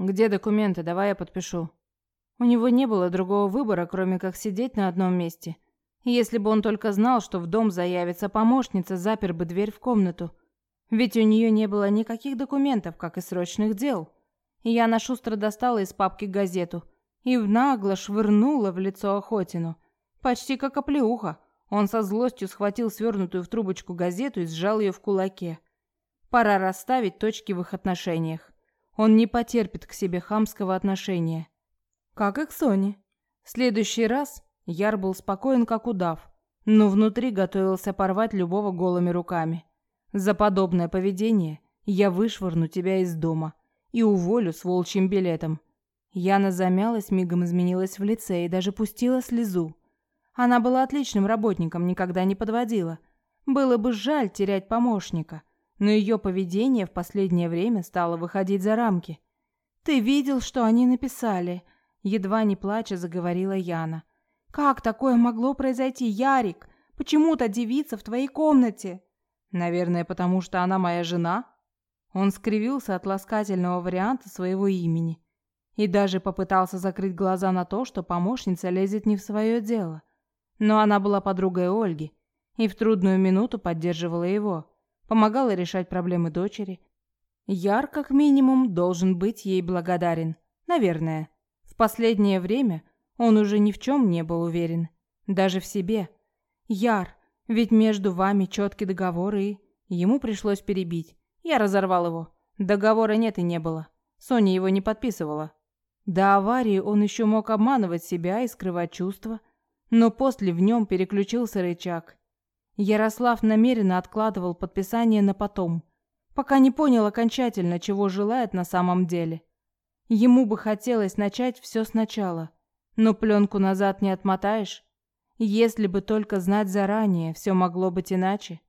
«Где документы? Давай я подпишу». У него не было другого выбора, кроме как сидеть на одном месте. Если бы он только знал, что в дом заявится помощница, запер бы дверь в комнату. Ведь у нее не было никаких документов, как и срочных дел. И Яна шустро достала из папки газету и нагло швырнула в лицо Охотину. Почти как оплеуха. Он со злостью схватил свернутую в трубочку газету и сжал ее в кулаке. Пора расставить точки в их отношениях. Он не потерпит к себе хамского отношения. Как и к Соне. В следующий раз Яр был спокоен, как удав, но внутри готовился порвать любого голыми руками. За подобное поведение я вышвырну тебя из дома и уволю с волчьим билетом. Яна замялась, мигом изменилась в лице и даже пустила слезу. Она была отличным работником, никогда не подводила. Было бы жаль терять помощника, но ее поведение в последнее время стало выходить за рамки. «Ты видел, что они написали?» Едва не плача заговорила Яна. «Как такое могло произойти, Ярик? Почему та девица в твоей комнате?» Наверное, потому что она моя жена. Он скривился от ласкательного варианта своего имени и даже попытался закрыть глаза на то, что помощница лезет не в свое дело. Но она была подругой Ольги и в трудную минуту поддерживала его, помогала решать проблемы дочери. Яр, как минимум, должен быть ей благодарен. Наверное. В последнее время он уже ни в чем не был уверен, даже в себе. Яр, ведь между вами четкий договор, и ему пришлось перебить. Я разорвал его. Договора нет и не было. Соня его не подписывала. До аварии он еще мог обманывать себя и скрывать чувства, но после в нем переключился рычаг. Ярослав намеренно откладывал подписание на потом, пока не понял окончательно, чего желает на самом деле. Ему бы хотелось начать все сначала, но пленку назад не отмотаешь. Если бы только знать заранее, все могло быть иначе.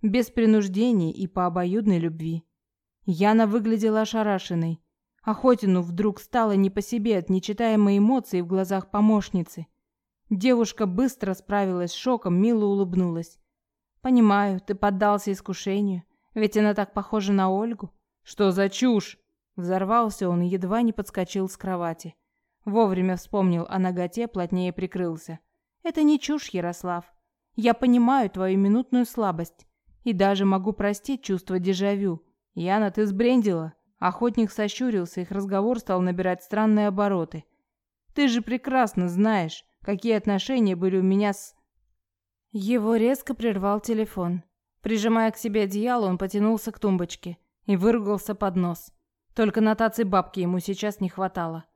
Без принуждений и по обоюдной любви. Яна выглядела ошарашенной. Охотину вдруг стало не по себе от нечитаемой эмоции в глазах помощницы. Девушка быстро справилась с шоком, мило улыбнулась. «Понимаю, ты поддался искушению, ведь она так похожа на Ольгу». «Что за чушь?» Взорвался он и едва не подскочил с кровати. Вовремя вспомнил о ноготе, плотнее прикрылся. Это не чушь, Ярослав. Я понимаю твою минутную слабость и даже могу простить чувство дежавю. Яна, ты сбрендила. Охотник сощурился, их разговор стал набирать странные обороты. Ты же прекрасно знаешь, какие отношения были у меня с Его резко прервал телефон. Прижимая к себе одеяло, он потянулся к тумбочке и выругался под нос. Только нотации бабки ему сейчас не хватало.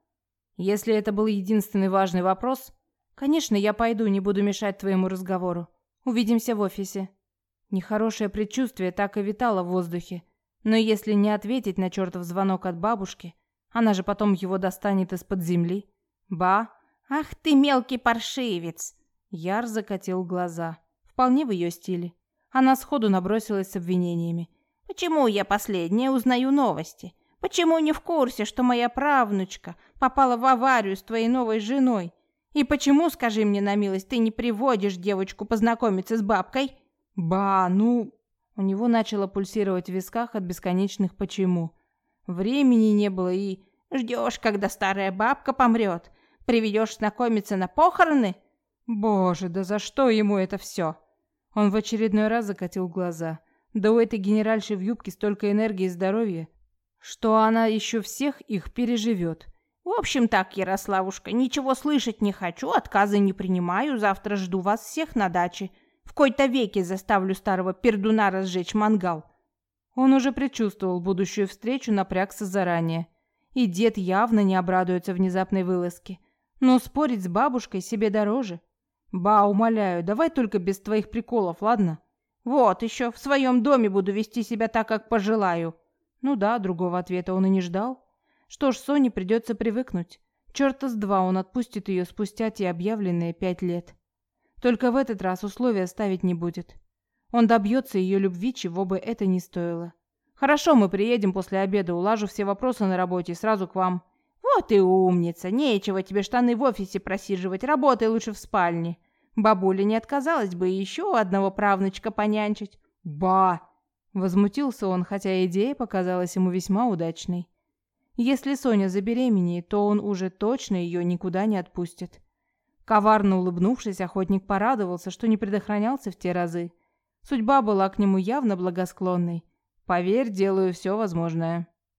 Если это был единственный важный вопрос, Конечно, я пойду, не буду мешать твоему разговору. Увидимся в офисе. Нехорошее предчувствие так и витало в воздухе. Но если не ответить на чертов звонок от бабушки, она же потом его достанет из-под земли. Ба! Ах ты мелкий паршивец! Яр закатил глаза. Вполне в ее стиле. Она сходу набросилась с обвинениями. Почему я последняя узнаю новости? Почему не в курсе, что моя правнучка попала в аварию с твоей новой женой? И почему, скажи мне на милость, ты не приводишь девочку познакомиться с бабкой? Ба, ну, у него начало пульсировать в висках от бесконечных почему. Времени не было и ждешь, когда старая бабка помрет. Приведешь знакомиться на похороны? Боже, да за что ему это все? Он в очередной раз закатил глаза. Да у этой генеральши в юбке столько энергии и здоровья, что она еще всех их переживет. В общем так, Ярославушка, ничего слышать не хочу, отказы не принимаю, завтра жду вас всех на даче. В кои-то веке заставлю старого пердуна разжечь мангал. Он уже предчувствовал будущую встречу, напрягся заранее. И дед явно не обрадуется внезапной вылазке. Но спорить с бабушкой себе дороже. Ба, умоляю, давай только без твоих приколов, ладно? Вот еще, в своем доме буду вести себя так, как пожелаю. Ну да, другого ответа он и не ждал. Что ж, Соне придется привыкнуть. Черта с два он отпустит ее спустя те объявленные пять лет. Только в этот раз условия ставить не будет. Он добьется ее любви, чего бы это ни стоило. Хорошо, мы приедем после обеда, улажу все вопросы на работе и сразу к вам. Вот и умница, нечего тебе штаны в офисе просиживать, работай лучше в спальне. Бабуля не отказалась бы еще одного правнучка понянчить. Ба! Возмутился он, хотя идея показалась ему весьма удачной. Если Соня забеременеет, то он уже точно ее никуда не отпустит. Коварно улыбнувшись, охотник порадовался, что не предохранялся в те разы. Судьба была к нему явно благосклонной. Поверь, делаю все возможное.